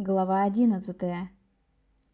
Глава 11.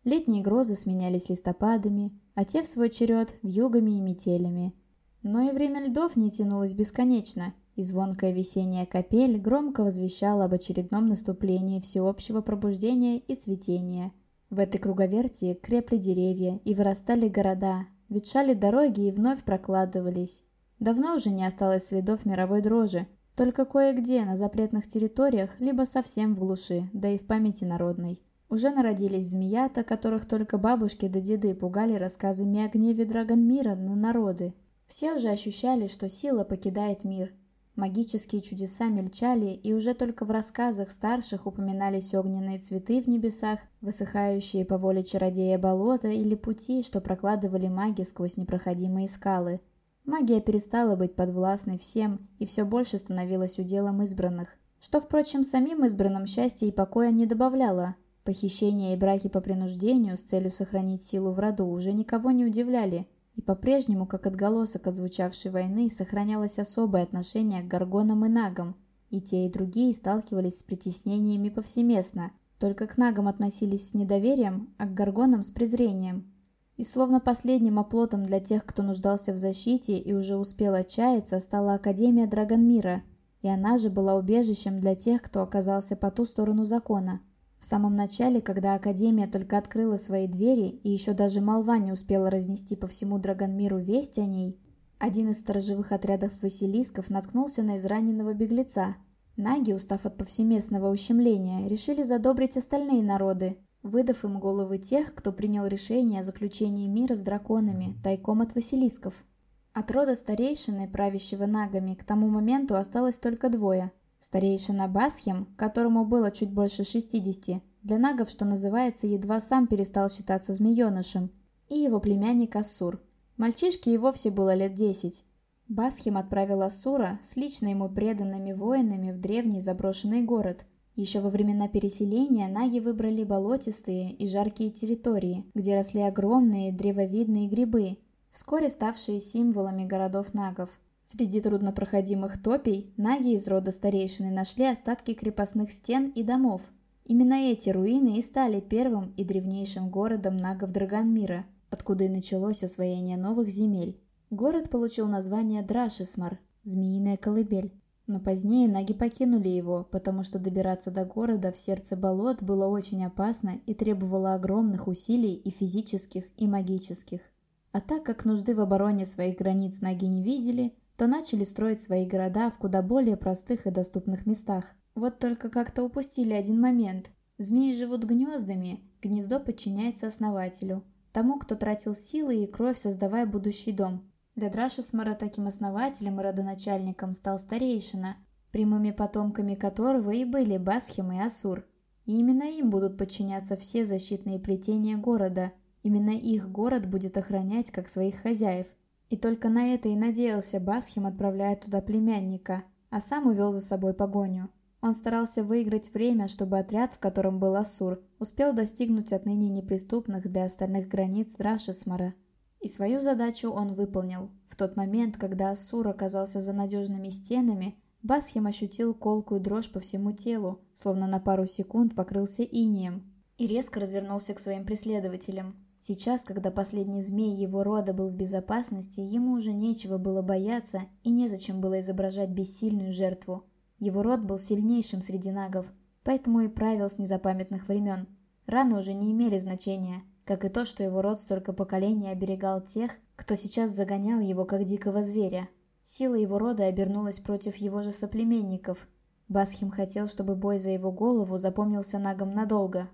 Летние грозы сменялись листопадами, а те в свой черед – вьюгами и метелями. Но и время льдов не тянулось бесконечно, и звонкая весенняя капель громко возвещала об очередном наступлении всеобщего пробуждения и цветения. В этой круговерти крепли деревья и вырастали города, ветшали дороги и вновь прокладывались. Давно уже не осталось следов мировой дрожи, только кое-где на запретных территориях, либо совсем в глуши, да и в памяти народной. Уже народились змеята, которых только бабушки да деды пугали рассказами о гневе Драгонмира на народы. Все уже ощущали, что сила покидает мир. Магические чудеса мельчали, и уже только в рассказах старших упоминались огненные цветы в небесах, высыхающие по воле чародея болота или пути, что прокладывали маги сквозь непроходимые скалы – Магия перестала быть подвластной всем и все больше становилась уделом избранных, что, впрочем, самим избранным счастья и покоя не добавляло. Похищения и браки по принуждению с целью сохранить силу в роду уже никого не удивляли, и по-прежнему, как отголосок отзвучавшей войны, сохранялось особое отношение к горгонам и нагам, и те, и другие сталкивались с притеснениями повсеместно, только к нагам относились с недоверием, а к горгонам с презрением – и словно последним оплотом для тех, кто нуждался в защите и уже успел отчаяться, стала Академия Драгонмира, и она же была убежищем для тех, кто оказался по ту сторону закона. В самом начале, когда Академия только открыла свои двери, и еще даже молва не успела разнести по всему Драгонмиру весть о ней, один из сторожевых отрядов Василисков наткнулся на израненного беглеца. Наги, устав от повсеместного ущемления, решили задобрить остальные народы, выдав им головы тех, кто принял решение о заключении мира с драконами, тайком от Василисков. От рода старейшины, правящего нагами, к тому моменту осталось только двое. Старейшина Басхем, которому было чуть больше 60, для нагов, что называется, едва сам перестал считаться змеенышем, и его племянник Ассур. Мальчишке и вовсе было лет 10. Басхем отправил Ассура с лично ему преданными воинами в древний заброшенный город – еще во времена переселения наги выбрали болотистые и жаркие территории, где росли огромные древовидные грибы, вскоре ставшие символами городов нагов. Среди труднопроходимых топий наги из рода старейшины нашли остатки крепостных стен и домов. Именно эти руины и стали первым и древнейшим городом нагов Драгонмира, откуда и началось освоение новых земель. Город получил название Драшисмар – Змеиная колыбель. Но позднее наги покинули его, потому что добираться до города в сердце болот было очень опасно и требовало огромных усилий и физических, и магических. А так как нужды в обороне своих границ наги не видели, то начали строить свои города в куда более простых и доступных местах. Вот только как-то упустили один момент. Змеи живут гнездами, гнездо подчиняется основателю, тому, кто тратил силы и кровь, создавая будущий дом. Для Драшисмара таким основателем и родоначальником стал старейшина, прямыми потомками которого и были Басхим и Асур. И именно им будут подчиняться все защитные плетения города. Именно их город будет охранять как своих хозяев. И только на это и надеялся Басхим, отправляя туда племянника, а сам увел за собой погоню. Он старался выиграть время, чтобы отряд, в котором был Асур, успел достигнуть отныне неприступных для остальных границ Драшисмара. И свою задачу он выполнил. В тот момент, когда Ассур оказался за надежными стенами, Басхим ощутил колкую дрожь по всему телу, словно на пару секунд покрылся инием, и резко развернулся к своим преследователям. Сейчас, когда последний змей его рода был в безопасности, ему уже нечего было бояться и незачем было изображать бессильную жертву. Его род был сильнейшим среди нагов, поэтому и правил с незапамятных времен. Раны уже не имели значения – как и то, что его род столько поколений оберегал тех, кто сейчас загонял его как дикого зверя. Сила его рода обернулась против его же соплеменников. Басхим хотел, чтобы бой за его голову запомнился нагом надолго.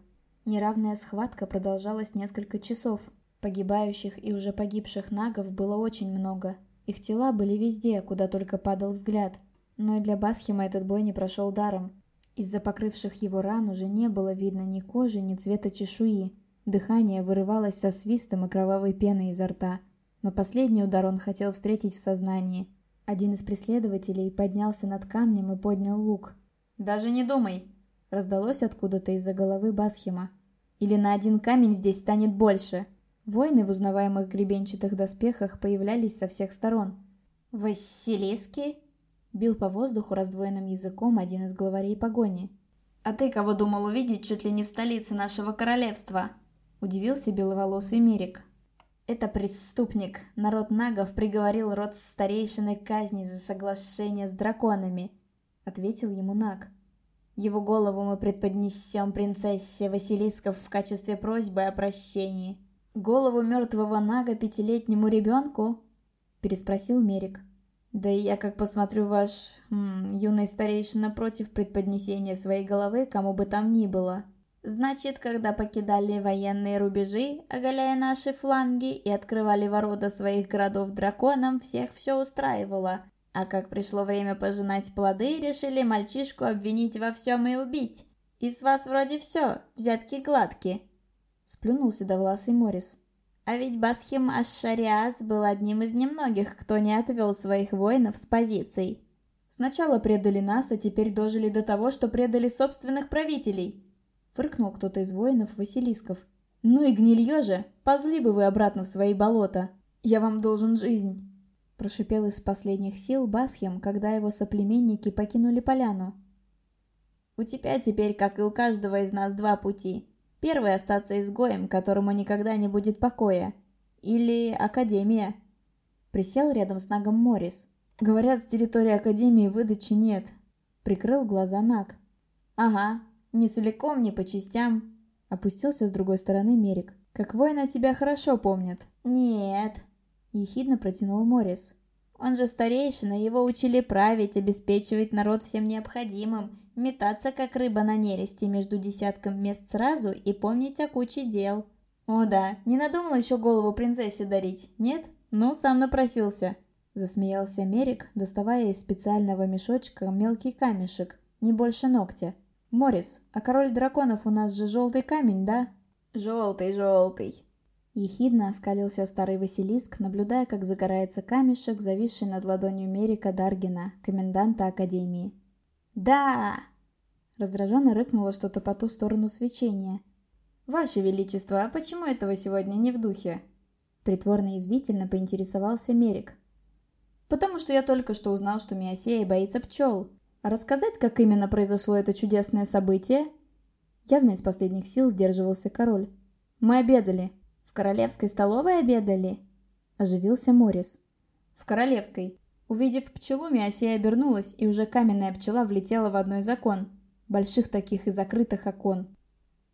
Неравная схватка продолжалась несколько часов. Погибающих и уже погибших нагов было очень много. Их тела были везде, куда только падал взгляд. Но и для Басхима этот бой не прошел даром. Из-за покрывших его ран уже не было видно ни кожи, ни цвета чешуи. Дыхание вырывалось со свистом и кровавой пеной изо рта. Но последний удар он хотел встретить в сознании. Один из преследователей поднялся над камнем и поднял лук. «Даже не думай!» Раздалось откуда-то из-за головы Басхима. «Или на один камень здесь станет больше!» Воины в узнаваемых гребенчатых доспехах появлялись со всех сторон. «Василиски?» Бил по воздуху раздвоенным языком один из главарей погони. «А ты кого думал увидеть чуть ли не в столице нашего королевства?» – удивился беловолосый Мерик. «Это преступник. Народ нагов приговорил род старейшины к казни за соглашение с драконами», – ответил ему наг. «Его голову мы предподнесем принцессе Василисков в качестве просьбы о прощении». «Голову мертвого нага пятилетнему ребенку?» – переспросил Мерик. Да и я, как посмотрю, ваш м, юный старейшина против предподнесения своей головы кому бы там ни было. Значит, когда покидали военные рубежи, оголяя наши фланги и открывали ворота своих городов драконам, всех все устраивало. А как пришло время пожинать плоды, решили мальчишку обвинить во всем и убить. И с вас вроде все, взятки гладкие. Сплюнул седовласый Морис. А ведь Басхим Аш-Шариас был одним из немногих, кто не отвел своих воинов с позиций. Сначала предали нас, а теперь дожили до того, что предали собственных правителей. Фыркнул кто-то из воинов Василисков. Ну и гнилье же, позли бы вы обратно в свои болота. Я вам должен жизнь. Прошипел из последних сил Басхим, когда его соплеменники покинули поляну. У тебя теперь, как и у каждого из нас, два пути. Первый остаться изгоем, которому никогда не будет покоя. Или Академия. Присел рядом с Нагом Морис. Говорят, с территории Академии выдачи нет. Прикрыл глаза Наг. Ага, не целиком, не по частям. Опустился с другой стороны Мерик. Как воина тебя хорошо помнят. Нет. Ехидно протянул Морис. Он же старейшина, его учили править, обеспечивать народ всем необходимым, метаться как рыба на нересте между десятком мест сразу и помнить о куче дел. О да, не надумал еще голову принцессе дарить, нет? Ну, сам напросился. Засмеялся Мерик, доставая из специального мешочка мелкий камешек, не больше ногтя. «Морис, а король драконов у нас же желтый камень, да?» «Желтый, желтый», Ехидно оскалился старый Василиск, наблюдая, как загорается камешек, зависший над ладонью Мерика Даргина, коменданта Академии. «Да!» Раздраженно рыкнуло что-то по ту сторону свечения. «Ваше Величество, а почему этого сегодня не в духе?» Притворно извительно поинтересовался Мерик. «Потому что я только что узнал, что Миосея боится пчел. Рассказать, как именно произошло это чудесное событие?» Явно из последних сил сдерживался король. «Мы обедали», «В королевской столовой обедали?» Оживился Морис. «В королевской». Увидев пчелу, Миосея обернулась, и уже каменная пчела влетела в одно из окон. Больших таких и закрытых окон.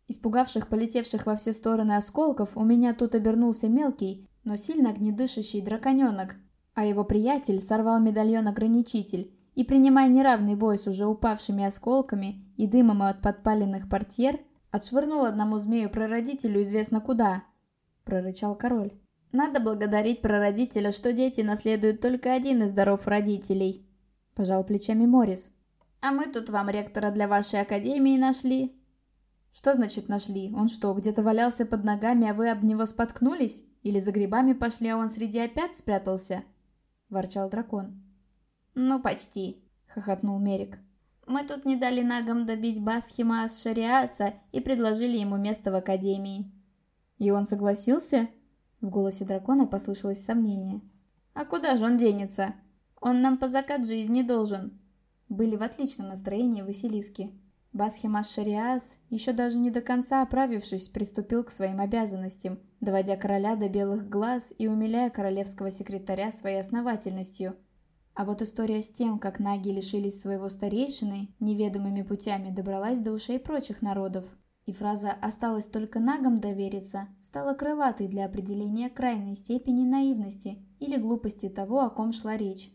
Испугавших полетевших во все стороны осколков, у меня тут обернулся мелкий, но сильно огнедышащий драконенок, а его приятель сорвал медальон-ограничитель и, принимая неравный бой с уже упавшими осколками и дымом от подпаленных портьер, отшвырнул одному змею-прародителю известно куда – прорычал король. «Надо благодарить прародителя, что дети наследуют только один из даров родителей», – пожал плечами Морис. «А мы тут вам ректора для вашей академии нашли». «Что значит нашли? Он что, где-то валялся под ногами, а вы об него споткнулись? Или за грибами пошли, а он среди опять спрятался?» – ворчал дракон. «Ну, почти», – хохотнул Мерик. «Мы тут не дали нагам добить Басхима Ас-Шариаса и предложили ему место в академии. «И он согласился?» В голосе дракона послышалось сомнение. «А куда же он денется? Он нам по закат жизни должен!» Были в отличном настроении Василиски. Басхимаш Шариас, еще даже не до конца оправившись, приступил к своим обязанностям, доводя короля до белых глаз и умиляя королевского секретаря своей основательностью. А вот история с тем, как наги лишились своего старейшины, неведомыми путями добралась до ушей прочих народов и фраза «осталось только нагам довериться» стала крылатой для определения крайней степени наивности или глупости того, о ком шла речь.